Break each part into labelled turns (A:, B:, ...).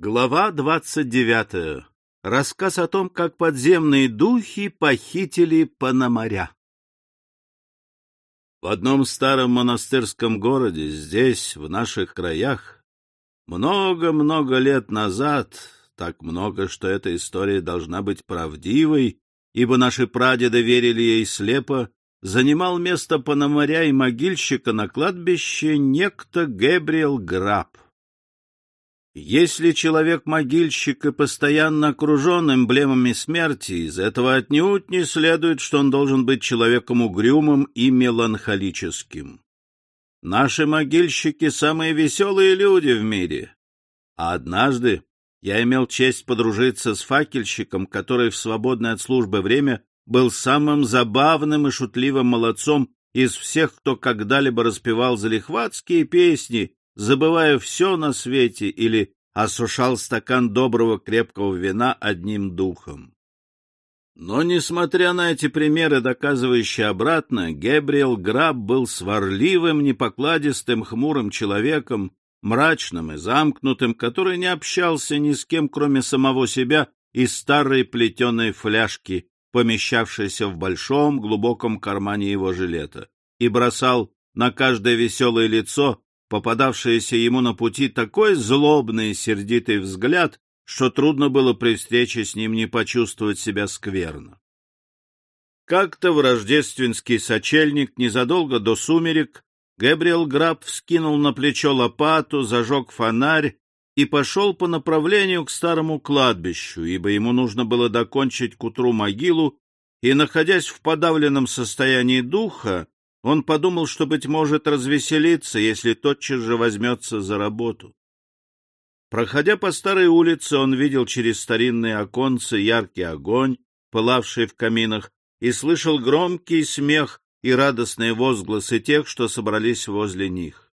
A: Глава двадцать девятая. Рассказ о том, как подземные духи похитили Пономаря. В одном старом монастырском городе, здесь, в наших краях, много-много лет назад, так много, что эта история должна быть правдивой, ибо наши прадеды верили ей слепо, занимал место Пономаря и могильщика на кладбище некто Гэбриэл Граб. Если человек-могильщик и постоянно окружен эмблемами смерти, из этого отнюдь не следует, что он должен быть человеком угрюмым и меланхолическим. Наши могильщики — самые веселые люди в мире. А однажды я имел честь подружиться с факельщиком, который в свободное от службы время был самым забавным и шутливым молодцом из всех, кто когда-либо распевал залихватские песни, забывая все на свете или осушал стакан доброго крепкого вина одним духом. Но, несмотря на эти примеры, доказывающие обратно, Гебриэл Граб был сварливым, непокладистым, хмурым человеком, мрачным и замкнутым, который не общался ни с кем, кроме самого себя и старой плетеной фляжки, помещавшейся в большом глубоком кармане его жилета, и бросал на каждое веселое лицо попадавшееся ему на пути такой злобный и сердитый взгляд, что трудно было при встрече с ним не почувствовать себя скверно. Как-то в рождественский сочельник, незадолго до сумерек, Габриэл Граб вскинул на плечо лопату, зажег фонарь и пошел по направлению к старому кладбищу, ибо ему нужно было докончить к утру могилу, и, находясь в подавленном состоянии духа, он подумал, что, быть может, развеселиться, если тотчас же возьмется за работу. Проходя по старой улице, он видел через старинные оконцы яркий огонь, пылавший в каминах, и слышал громкий смех и радостные возгласы тех, что собрались возле них.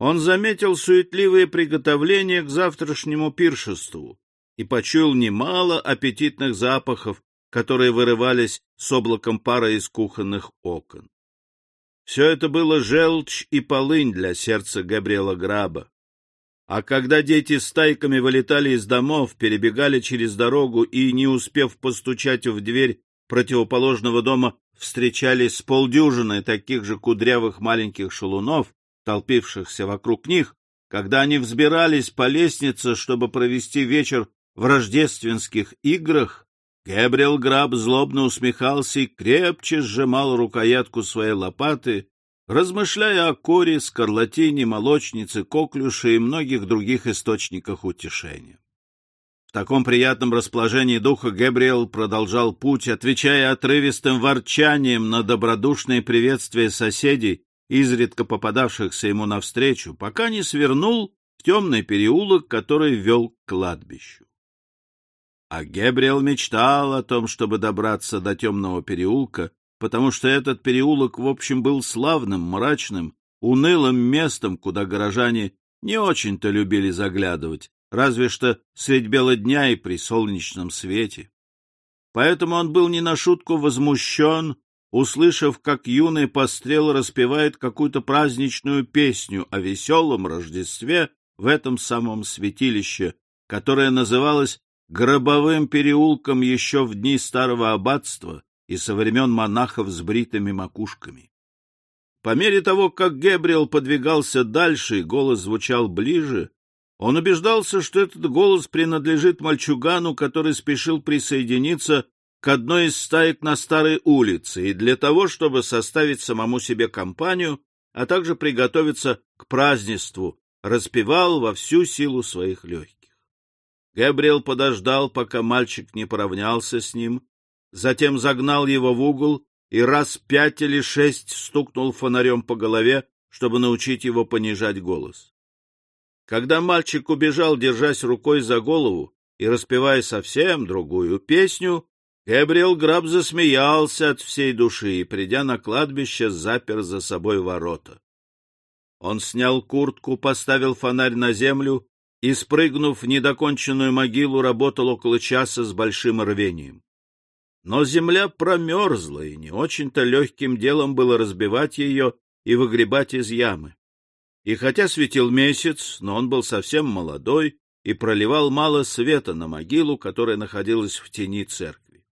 A: Он заметил суетливые приготовления к завтрашнему пиршеству и почуял немало аппетитных запахов, которые вырывались с облаком пара из кухонных окон. Все это было желчь и полынь для сердца Габриэла Граба. А когда дети стайками вылетали из домов, перебегали через дорогу и, не успев постучать в дверь противоположного дома, встречались с полдюжиной таких же кудрявых маленьких шалунов, толпившихся вокруг них, когда они взбирались по лестнице, чтобы провести вечер в рождественских играх, Гэбриэл Граб злобно усмехался и крепче сжимал рукоятку своей лопаты, размышляя о коре, скарлатине, молочнице, коклюше и многих других источниках утешения. В таком приятном расположении духа Гэбриэл продолжал путь, отвечая отрывистым ворчанием на добродушные приветствия соседей, изредка попадавшихся ему навстречу, пока не свернул в темный переулок, который вел к кладбищу. А Гебриэл мечтал о том, чтобы добраться до темного переулка, потому что этот переулок, в общем, был славным, мрачным, унылым местом, куда горожане не очень-то любили заглядывать, разве что средь бела дня и при солнечном свете. Поэтому он был не на шутку возмущен, услышав, как юный пострел распевает какую-то праздничную песню о веселом Рождестве в этом самом святилище, которое называлось гробовым переулком еще в дни старого аббатства и со времен монахов с бритыми макушками. По мере того, как Гебриэл подвигался дальше и голос звучал ближе, он убеждался, что этот голос принадлежит мальчугану, который спешил присоединиться к одной из стаек на старой улице, и для того, чтобы составить самому себе компанию, а также приготовиться к празднеству, распевал во всю силу своих легких. Габриэл подождал, пока мальчик не поравнялся с ним, затем загнал его в угол и раз пять или шесть стукнул фонарем по голове, чтобы научить его понижать голос. Когда мальчик убежал, держась рукой за голову и распевая совсем другую песню, Габриэл Граб засмеялся от всей души и, придя на кладбище, запер за собой ворота. Он снял куртку, поставил фонарь на землю и, спрыгнув в недоконченную могилу, работал около часа с большим рвением. Но земля промерзла, и не очень-то легким делом было разбивать ее и выгребать из ямы. И хотя светил месяц, но он был совсем молодой, и проливал мало света на могилу, которая находилась в тени церкви.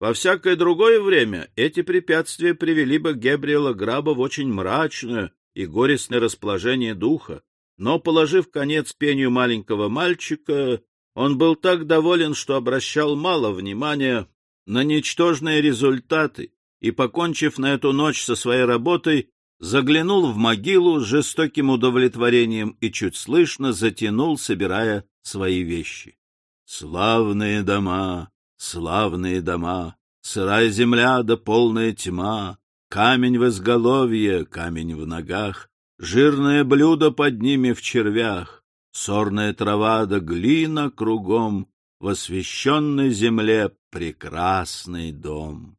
A: Во всякое другое время эти препятствия привели бы Гебриэла Граба в очень мрачное и горестное расположение духа, но, положив конец пению маленького мальчика, он был так доволен, что обращал мало внимания на ничтожные результаты и, покончив на эту ночь со своей работой, заглянул в могилу с жестоким удовлетворением и чуть слышно затянул, собирая свои вещи. Славные дома, славные дома, сырая земля да полная тьма, камень в изголовье, камень в ногах, жирное блюдо под ними в червях, сорная трава да глина кругом, в освященной земле прекрасный дом.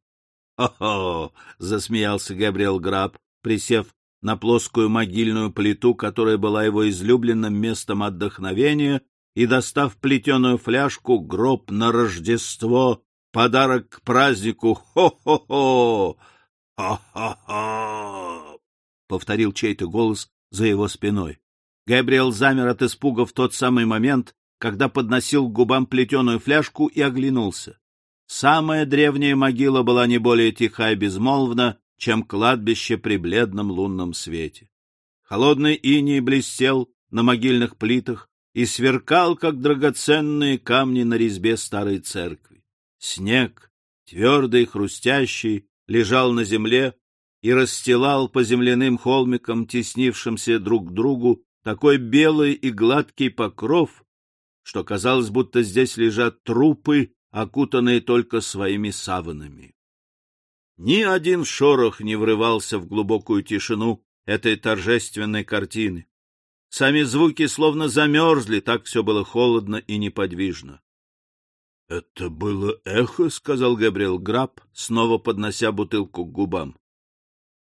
A: «Хо-хо!» — засмеялся Габриэл Граб, присев на плоскую могильную плиту, которая была его излюбленным местом отдохновения, и, достав плетеную фляжку, гроб на Рождество, подарок к празднику «Хо-хо-хо! Хо-хо-хо!» — повторил чей-то голос за его спиной. Габриэл замер от испуга в тот самый момент, когда подносил к губам плетеную фляжку и оглянулся. Самая древняя могила была не более тиха и безмолвна, чем кладбище при бледном лунном свете. Холодный иней блестел на могильных плитах и сверкал, как драгоценные камни на резьбе старой церкви. Снег, твердый и хрустящий, лежал на земле и расстилал по земляным холмикам, теснившимся друг к другу, такой белый и гладкий покров, что казалось, будто здесь лежат трупы, окутанные только своими саванами. Ни один шорох не врывался в глубокую тишину этой торжественной картины. Сами звуки словно замерзли, так все было холодно и неподвижно. — Это было эхо, — сказал Габриэл Граб, снова поднося бутылку к губам. —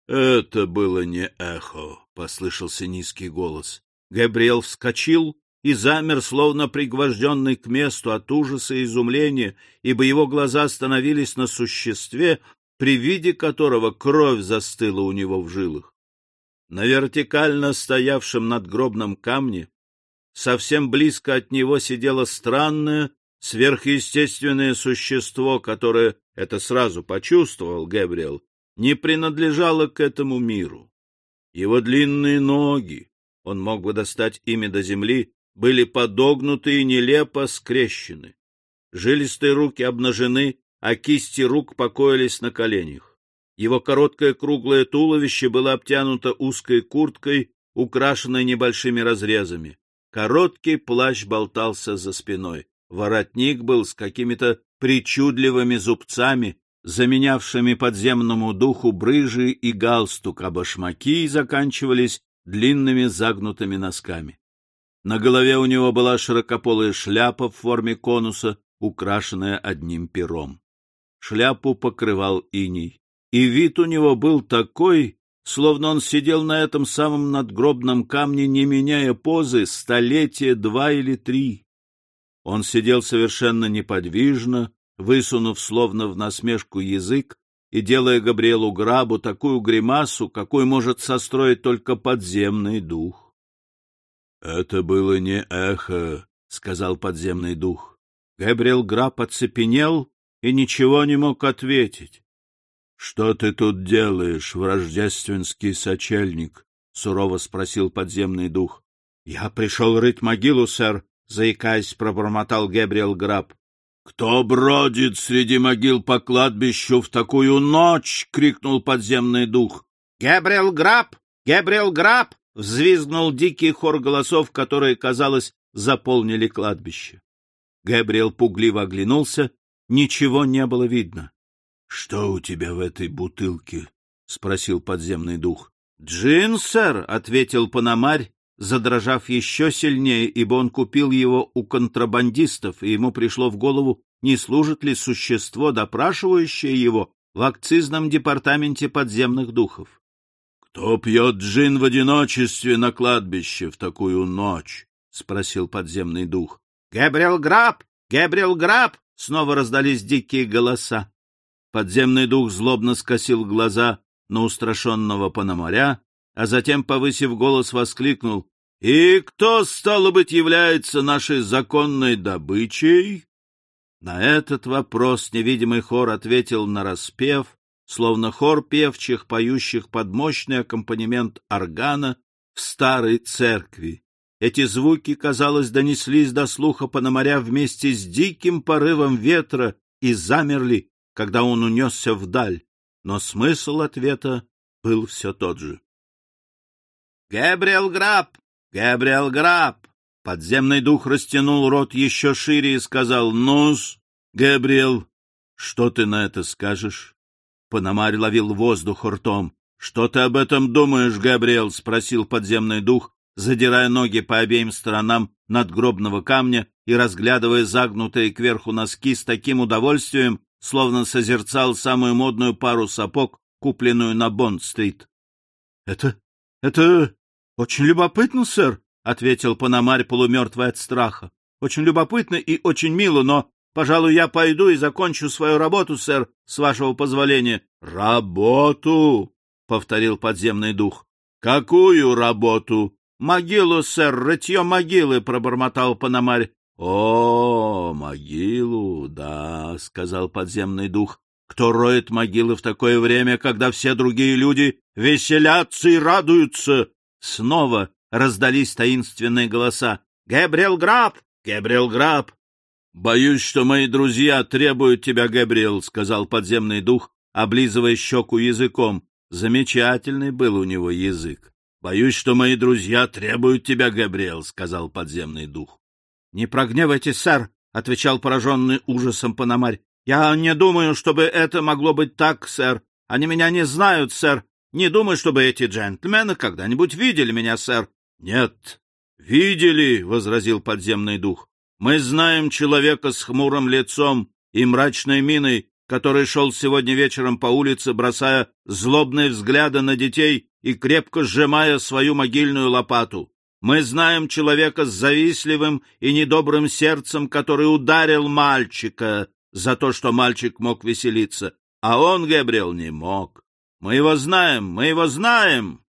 A: Это было не эхо, — послышался низкий голос. Габриэл вскочил и замер, словно пригвожденный к месту от ужаса и изумления, ибо его глаза остановились на существе, при виде которого кровь застыла у него в жилах. На вертикально стоявшем надгробном камне совсем близко от него сидело странное, сверхъестественное существо, которое, это сразу почувствовал Гэбриэл, не принадлежало к этому миру. Его длинные ноги, он мог бы достать ими до земли, были подогнуты и нелепо скрещены. Жилистые руки обнажены а кисти рук покоились на коленях. Его короткое круглое туловище было обтянуто узкой курткой, украшенной небольшими разрезами. Короткий плащ болтался за спиной. Воротник был с какими-то причудливыми зубцами, заменявшими подземному духу брыжи и галстук, а башмаки заканчивались длинными загнутыми носками. На голове у него была широкополая шляпа в форме конуса, украшенная одним пером шляпу покрывал иней, и вид у него был такой, словно он сидел на этом самом надгробном камне, не меняя позы, столетия два или три. Он сидел совершенно неподвижно, высунув словно в насмешку язык и делая Габриэлу Грабу такую гримасу, какой может состроить только подземный дух. — Это было не эхо, — сказал подземный дух. Габриэл Граб оцепенел и ничего не мог ответить. — Что ты тут делаешь, враждественский сочельник? — сурово спросил подземный дух. — Я пришел рыть могилу, сэр, — заикаясь, пробормотал Габриэл Граб. — Кто бродит среди могил по кладбищу в такую ночь? — крикнул подземный дух. — Габриэл Граб! Габриэл Граб! — взвизгнул дикий хор голосов, которые, казалось, заполнили кладбище. Габриэл пугливо оглянулся Ничего не было видно. — Что у тебя в этой бутылке? — спросил подземный дух. — Джин, сэр, — ответил Панамарь, задрожав еще сильнее, ибо он купил его у контрабандистов, и ему пришло в голову, не служит ли существо, допрашивающее его, в акцизном департаменте подземных духов. — Кто пьет джин в одиночестве на кладбище в такую ночь? — спросил подземный дух. — Габриэл Граб! Габриэл Граб! Снова раздались дикие голоса. Подземный дух злобно скосил глаза на устрашенного Пономаря, а затем, повысив голос, воскликнул И кто, стало быть, является нашей законной добычей? На этот вопрос невидимый хор ответил нараспев, словно хор певчих, поющих под мощный аккомпанемент органа в старой церкви. Эти звуки, казалось, донеслись до слуха Пономаря вместе с диким порывом ветра и замерли, когда он унесся вдаль, но смысл ответа был все тот же. — Габриэл Граб! Габриэл Граб! Подземный дух растянул рот еще шире и сказал, «Ну-с, Габриэл, что ты на это скажешь?» Пономарь ловил воздух ртом. «Что ты об этом думаешь, Габриэл?» — спросил подземный дух, задирая ноги по обеим сторонам надгробного камня и разглядывая загнутые кверху носки с таким удовольствием, словно созерцал самую модную пару сапог, купленную на Бонд-стрит. — Это... это очень любопытно, сэр, — ответил Пономарь, полумертвый от страха. — Очень любопытно и очень мило, но, пожалуй, я пойду и закончу свою работу, сэр, с вашего позволения. — Работу! — повторил подземный дух. — Какую работу? — Могилу, сэр, рытье могилы, — пробормотал Пономарь. — О, могилу, да, — сказал подземный дух. — Кто роет могилы в такое время, когда все другие люди веселятся и радуются? Снова раздались таинственные голоса. «Гэбриэл Граб! Гэбриэл Граб!» «Боюсь, что мои друзья требуют тебя, Гэбриэл», — сказал подземный дух, облизывая щеку языком. Замечательный был у него язык. «Боюсь, что мои друзья требуют тебя, Габриэл», — сказал подземный дух. «Не прогневайтесь, сэр», — отвечал пораженный ужасом Пономарь. «Я не думаю, чтобы это могло быть так, сэр. Они меня не знают, сэр. Не думаю, чтобы эти джентльмены когда-нибудь видели меня, сэр. — Нет, видели, — возразил подземный дух. — Мы знаем человека с хмурым лицом и мрачной миной, который шел сегодня вечером по улице, бросая злобные взгляды на детей и крепко сжимая свою могильную лопату. Мы знаем человека с завистливым и недобрым сердцем, который ударил мальчика за то, что мальчик мог веселиться, а он, Габриэл, не мог. Мы его знаем, мы его знаем.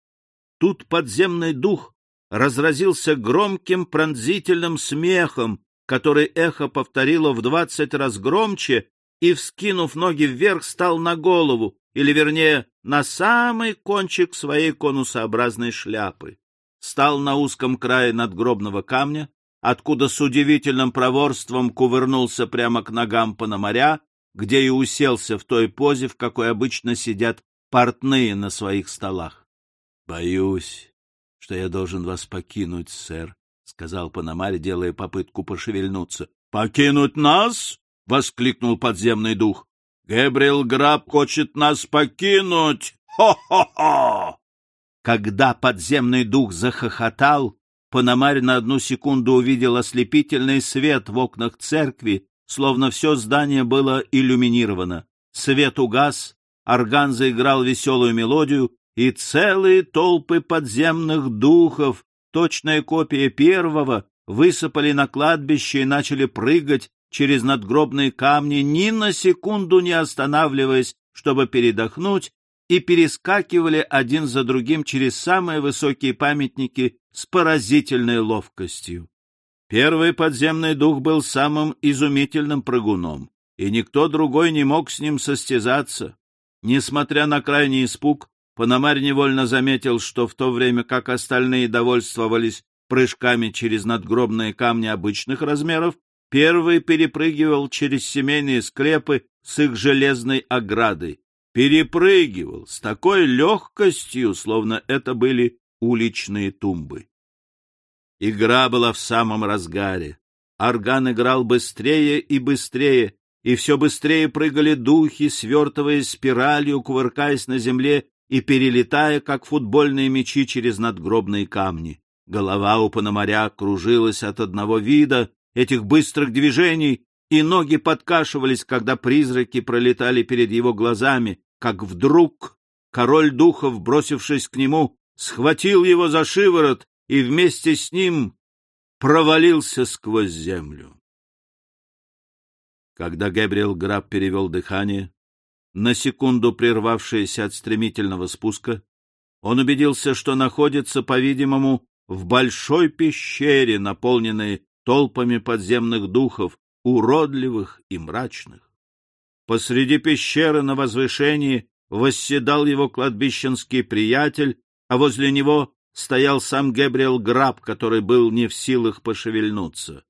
A: Тут подземный дух разразился громким пронзительным смехом, который эхо повторило в двадцать раз громче и, вскинув ноги вверх, стал на голову, или, вернее, на самый кончик своей конусообразной шляпы. Стал на узком крае надгробного камня, откуда с удивительным проворством кувырнулся прямо к ногам Пономаря, где и уселся в той позе, в какой обычно сидят портные на своих столах. — Боюсь, что я должен вас покинуть, сэр, — сказал Пономарь, делая попытку пошевельнуться. — Покинуть нас? — воскликнул подземный дух. — Гэбриэл Граб хочет нас покинуть! Хо-хо-хо! Когда подземный дух захохотал, Пономарь на одну секунду увидел ослепительный свет в окнах церкви, словно все здание было иллюминировано. Свет угас, орган заиграл веселую мелодию, и целые толпы подземных духов, точная копия первого, высыпали на кладбище и начали прыгать через надгробные камни, ни на секунду не останавливаясь, чтобы передохнуть, и перескакивали один за другим через самые высокие памятники с поразительной ловкостью. Первый подземный дух был самым изумительным прыгуном, и никто другой не мог с ним состязаться. Несмотря на крайний испуг, Пономарь невольно заметил, что в то время как остальные довольствовались прыжками через надгробные камни обычных размеров, первый перепрыгивал через семейные склепы с их железной оградой. Перепрыгивал с такой легкостью, словно это были уличные тумбы. Игра была в самом разгаре. Орган играл быстрее и быстрее, и все быстрее прыгали духи, свертываясь спиралью, кувыркаясь на земле и перелетая, как футбольные мячи, через надгробные камни. Голова у Пономаря кружилась от одного вида этих быстрых движений, и ноги подкашивались, когда призраки пролетали перед его глазами, как вдруг король духов, бросившись к нему, схватил его за шиворот и вместе с ним провалился сквозь землю. Когда Габриэл Граб перевел дыхание, на секунду прервавшееся от стремительного спуска, он убедился, что находится, по-видимому, в большой пещере, наполненной толпами подземных духов, уродливых и мрачных. Посреди пещеры на возвышении восседал его кладбищенский приятель, а возле него стоял сам Габриэл Граб, который был не в силах пошевельнуться.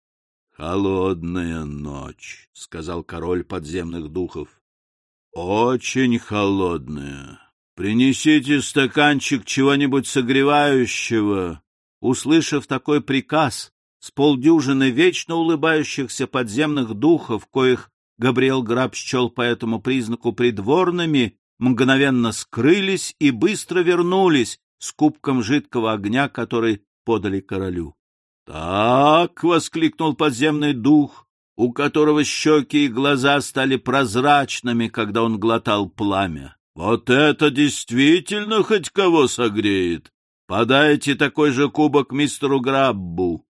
A: — Холодная ночь, — сказал король подземных духов. — Очень холодная. Принесите стаканчик чего-нибудь согревающего. Услышав такой приказ, с полдюжины вечно улыбающихся подземных духов, коих Габриэл Граб счел по этому признаку придворными, мгновенно скрылись и быстро вернулись с кубком жидкого огня, который подали королю. — Так! — воскликнул подземный дух, у которого щеки и глаза стали прозрачными, когда он глотал пламя. — Вот это действительно хоть кого согреет! Подайте такой же кубок мистеру Граббу!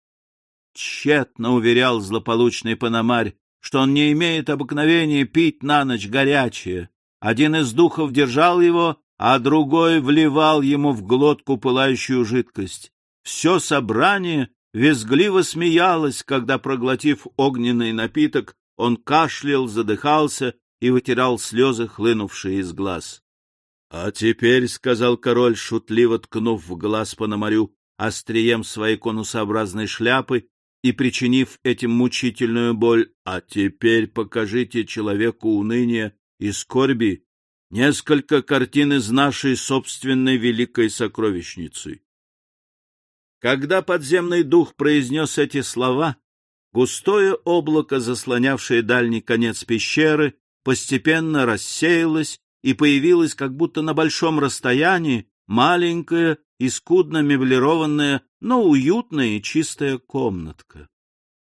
A: Тщетно уверял злополучный Панамарь, что он не имеет обыкновения пить на ночь горячее. Один из духов держал его, а другой вливал ему в глотку пылающую жидкость. Все собрание визгливо смеялось, когда, проглотив огненный напиток, он кашлял, задыхался и вытирал слезы, хлынувшие из глаз. — А теперь, — сказал король, шутливо ткнув в глаз Пономарю острием своей конусообразной шляпы и причинив этим мучительную боль, — а теперь покажите человеку уныния и скорби несколько картин из нашей собственной великой сокровищницы. Когда подземный дух произнес эти слова, густое облако, заслонявшее дальний конец пещеры, постепенно рассеялось и появилось как будто на большом расстоянии маленькая и скудно меблированная, но уютная и чистая комнатка.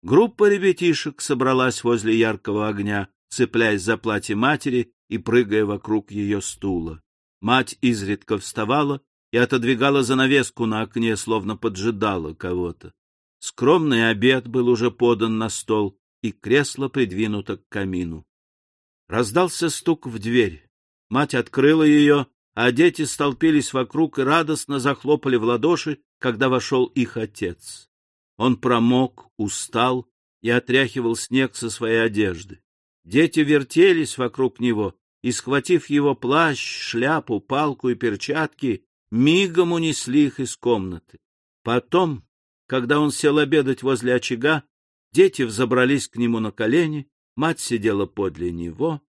A: Группа ребятишек собралась возле яркого огня, цепляясь за платье матери и прыгая вокруг ее стула. Мать изредка вставала и отодвигала занавеску на окне, словно поджидала кого-то. Скромный обед был уже подан на стол, и кресло придвинуто к камину. Раздался стук в дверь. Мать открыла ее, а дети столпились вокруг и радостно захлопали в ладоши, когда вошел их отец. Он промок, устал и отряхивал снег со своей одежды. Дети вертелись вокруг него и, схватив его плащ, шляпу, палку и перчатки, мигом унесли их из комнаты. Потом, когда он сел обедать возле очага, дети взобрались к нему на колени, мать сидела подле него,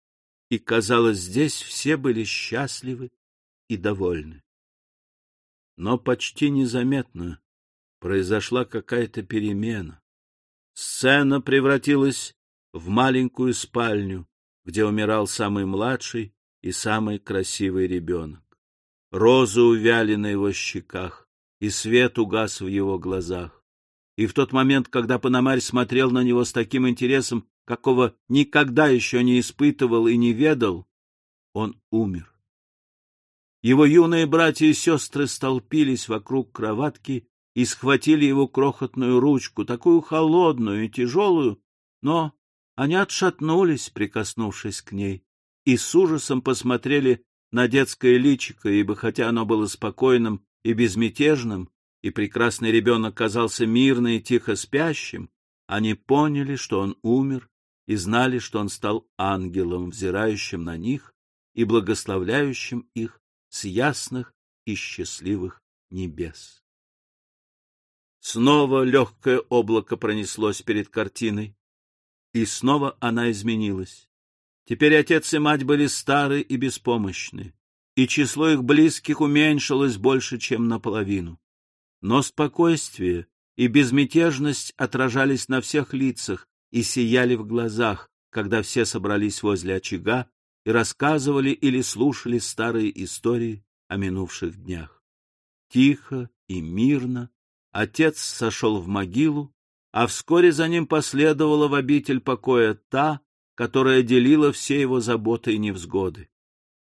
A: и, казалось, здесь все были счастливы и довольны. Но почти незаметно произошла какая-то перемена. Сцена превратилась в маленькую спальню, где умирал самый младший и самый красивый ребенок. Розы увяли на его щеках, и свет угас в его глазах. И в тот момент, когда Пономарь смотрел на него с таким интересом, какого никогда еще не испытывал и не ведал, он умер. Его юные братья и сестры столпились вокруг кроватки и схватили его крохотную ручку, такую холодную и тяжелую, но они отшатнулись, прикоснувшись к ней, и с ужасом посмотрели на детское личико, ибо хотя оно было спокойным и безмятежным, и прекрасный ребенок казался мирно и тихо спящим, они поняли, что он умер, и знали, что он стал ангелом, взирающим на них и благословляющим их с ясных и счастливых небес. Снова легкое облако пронеслось перед картиной, и снова она изменилась. Теперь отец и мать были стары и беспомощны, и число их близких уменьшилось больше, чем наполовину. Но спокойствие и безмятежность отражались на всех лицах и сияли в глазах, когда все собрались возле очага и рассказывали или слушали старые истории о минувших днях. Тихо и мирно отец сошел в могилу, а вскоре за ним последовала в обитель покоя та, которая делила все его заботы и невзгоды.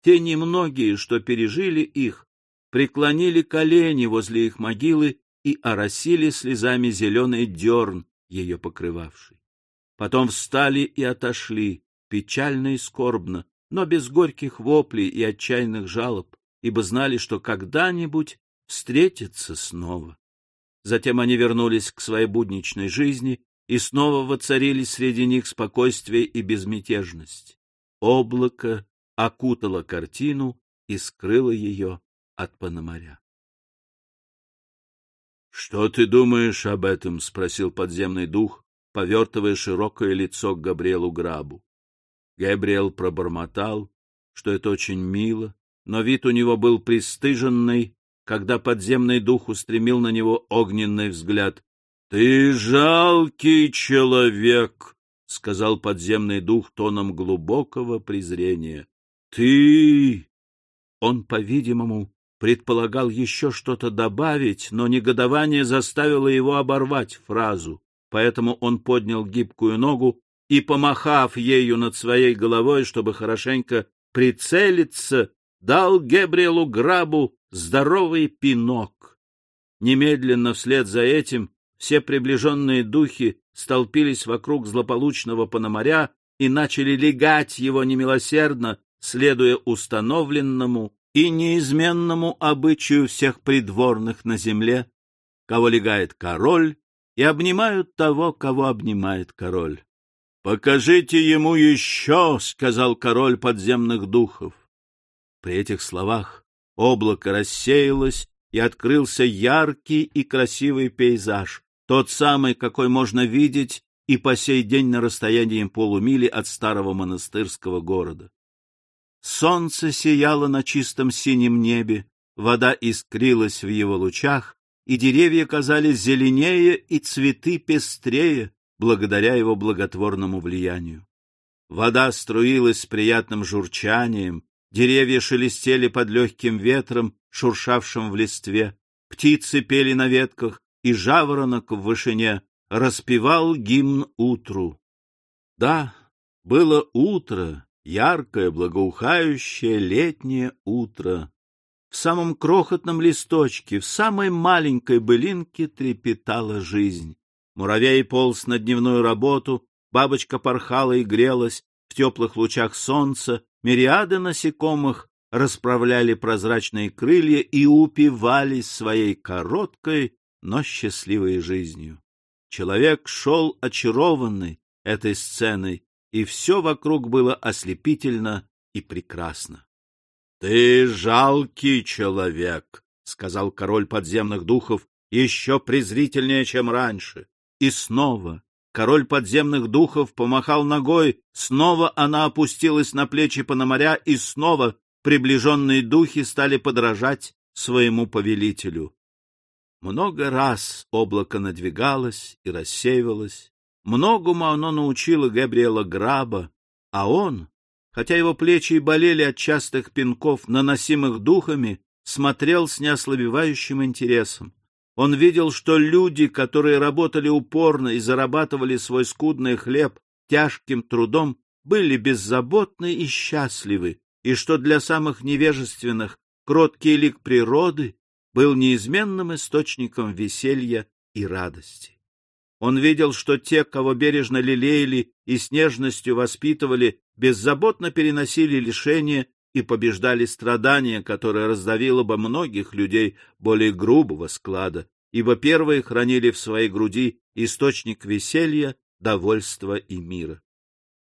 A: Те немногие, что пережили их, преклонили колени возле их могилы и оросили слезами зеленый дерн, ее покрывавший. Потом встали и отошли, печально и скорбно, но без горьких воплей и отчаянных жалоб, ибо знали, что когда-нибудь встретятся снова. Затем они вернулись к своей будничной жизни, и снова воцарились среди них спокойствие и безмятежность. Облако окутало картину и скрыло ее от Пономаря. — Что ты думаешь об этом? — спросил подземный дух, повертывая широкое лицо к Габриэлу Грабу. Габриэл пробормотал, что это очень мило, но вид у него был пристыженный, когда подземный дух устремил на него огненный взгляд. — Ты жалкий человек! — сказал подземный дух тоном глубокого презрения. — Ты... Он, по-видимому, предполагал еще что-то добавить, но негодование заставило его оборвать фразу, поэтому он поднял гибкую ногу и, помахав ею над своей головой, чтобы хорошенько прицелиться, дал Гебриэлу Грабу здоровый пинок. Немедленно вслед за этим все приближенные духи столпились вокруг злополучного Пономаря и начали легать его немилосердно, следуя установленному и неизменному обычаю всех придворных на земле, кого легает король, и обнимают того, кого обнимает король. — Покажите ему еще, — сказал король подземных духов. При этих словах облако рассеялось, и открылся яркий и красивый пейзаж, тот самый, какой можно видеть и по сей день на расстоянии полумили от старого монастырского города. Солнце сияло на чистом синем небе, вода искрилась в его лучах, и деревья казались зеленее и цветы пестрее, благодаря его благотворному влиянию. Вода струилась с приятным журчанием, деревья шелестели под легким ветром, шуршавшим в листве, птицы пели на ветках, и жаворонок в вышине распевал гимн утру. Да, было утро, яркое, благоухающее летнее утро. В самом крохотном листочке, в самой маленькой былинке трепетала жизнь. Муравей полз на дневную работу, бабочка порхала и грелась в теплых лучах солнца, мириады насекомых расправляли прозрачные крылья и упивались своей короткой, но счастливой жизнью. Человек шел очарованный этой сценой, и все вокруг было ослепительно и прекрасно. — Ты жалкий человек, — сказал король подземных духов, еще презрительнее, чем раньше. И снова король подземных духов помахал ногой, снова она опустилась на плечи Пономаря, и снова приближенные духи стали подражать своему повелителю. Много раз облако надвигалось и рассеивалось. Многому оно научило Габриэла Граба, а он, хотя его плечи и болели от частых пинков, наносимых духами, смотрел с неослабевающим интересом. Он видел, что люди, которые работали упорно и зарабатывали свой скудный хлеб тяжким трудом, были беззаботны и счастливы, и что для самых невежественных кроткий лик природы был неизменным источником веселья и радости. Он видел, что те, кого бережно лелеяли и с нежностью воспитывали, беззаботно переносили лишения и побеждали страдания, которое раздавило бы многих людей более грубого склада, ибо первые хранили в своей груди источник веселья, довольства и мира.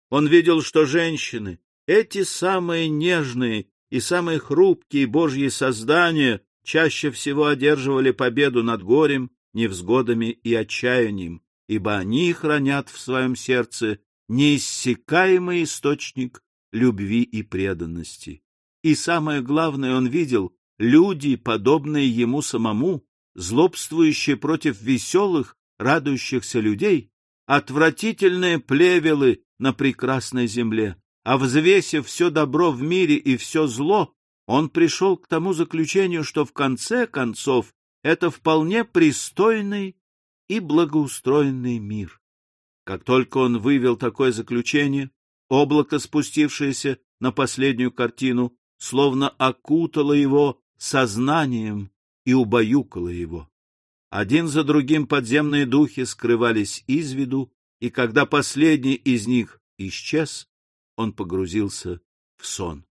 A: Он видел, что женщины, эти самые нежные и самые хрупкие Божьи создания, чаще всего одерживали победу над горем, невзгодами и отчаянием, ибо они хранят в своем сердце неиссякаемый источник любви и преданности. И самое главное, он видел, люди, подобные ему самому, злобствующие против веселых, радующихся людей, отвратительные плевелы на прекрасной земле, а взвесив все добро в мире и все зло, он пришел к тому заключению, что в конце концов это вполне пристойный и благоустроенный мир. Как только он вывел такое заключение, облако, спустившееся на последнюю картину, словно окутало его сознанием и убаюкало его. Один за другим подземные духи скрывались из виду, и когда последний из них исчез, он погрузился в сон.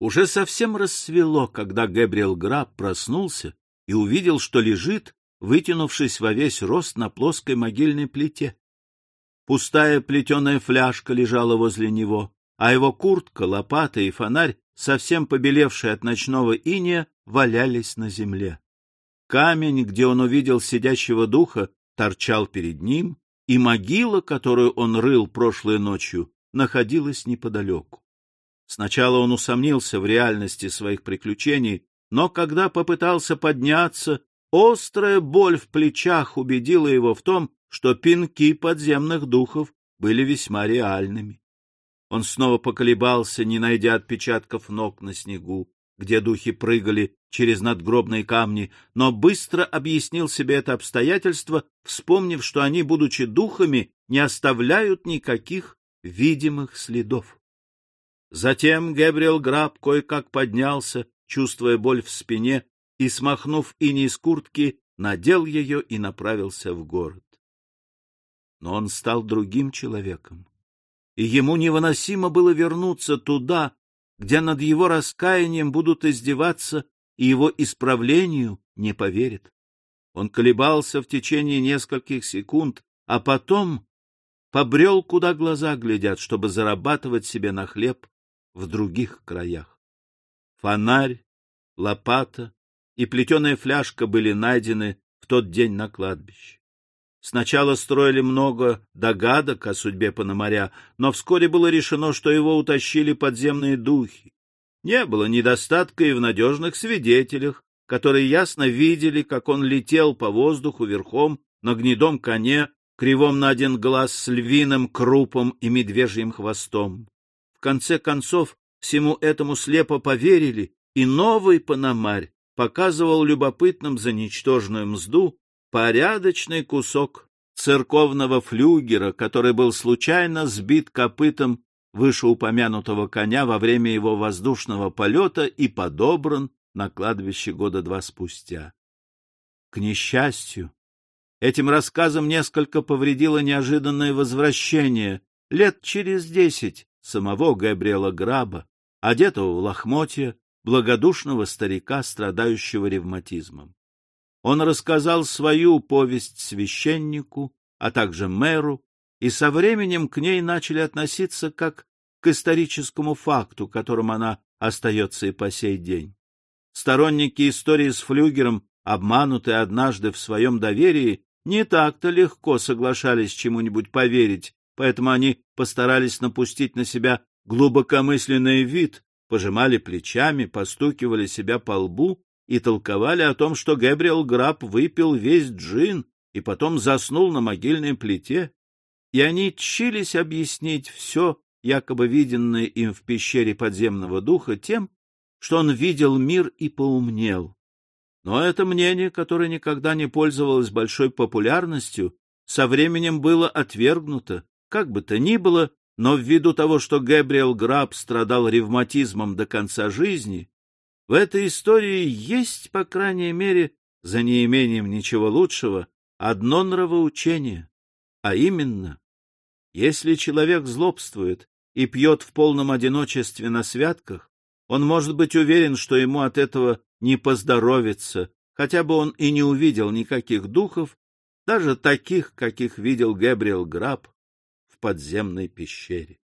A: Уже совсем рассвело, когда Габриэл Граб проснулся и увидел, что лежит, вытянувшись во весь рост на плоской могильной плите. Пустая плетеная фляжка лежала возле него, а его куртка, лопата и фонарь, совсем побелевшие от ночного иния, валялись на земле. Камень, где он увидел сидящего духа, торчал перед ним, и могила, которую он рыл прошлой ночью, находилась неподалеку. Сначала он усомнился в реальности своих приключений, но когда попытался подняться, острая боль в плечах убедила его в том, что пинки подземных духов были весьма реальными. Он снова поколебался, не найдя отпечатков ног на снегу, где духи прыгали через надгробные камни, но быстро объяснил себе это обстоятельство, вспомнив, что они, будучи духами, не оставляют никаких видимых следов. Затем Гэбриэл Граб кое-как поднялся, чувствуя боль в спине, и, смахнув иней из куртки, надел ее и направился в город. Но он стал другим человеком, и ему невыносимо было вернуться туда, где над его раскаянием будут издеваться и его исправлению не поверят. Он колебался в течение нескольких секунд, а потом побрел, куда глаза глядят, чтобы зарабатывать себе на хлеб в других краях. Фонарь, лопата и плетеная фляжка были найдены в тот день на кладбище. Сначала строили много догадок о судьбе Пономаря, но вскоре было решено, что его утащили подземные духи. Не было недостатка и в надежных свидетелях, которые ясно видели, как он летел по воздуху верхом на гнедом коне, кривом на один глаз с львиным крупом и медвежьим хвостом. В конце концов, всему этому слепо поверили, и новый Пономарь показывал любопытным за ничтожную мзду порядочный кусок церковного флюгера, который был случайно сбит копытом вышеупомянутого коня во время его воздушного полета и подобран на кладбище года два спустя. К несчастью, этим рассказом несколько повредило неожиданное возвращение лет через десять самого Габриэла Граба, одетого в лохмотья, благодушного старика, страдающего ревматизмом. Он рассказал свою повесть священнику, а также мэру, и со временем к ней начали относиться как к историческому факту, которым она остается и по сей день. Сторонники истории с Флюгером, обманутые однажды в своем доверии, не так-то легко соглашались чему-нибудь поверить, поэтому они постарались напустить на себя глубокомысленный вид, пожимали плечами, постукивали себя по лбу и толковали о том, что Гэбриэл Граб выпил весь джин и потом заснул на могильной плите, и они чились объяснить все, якобы виденное им в пещере подземного духа, тем, что он видел мир и поумнел. Но это мнение, которое никогда не пользовалось большой популярностью, со временем было отвергнуто, как бы то ни было, но ввиду того, что Гэбриэл Граб страдал ревматизмом до конца жизни, в этой истории есть, по крайней мере, за неимением ничего лучшего, одно нравоучение, а именно, если человек злобствует и пьет в полном одиночестве на святках, он может быть уверен, что ему от этого не поздоровится, хотя бы он и не увидел никаких духов, даже таких, каких видел Гэбриэл Граб в подземной пещере.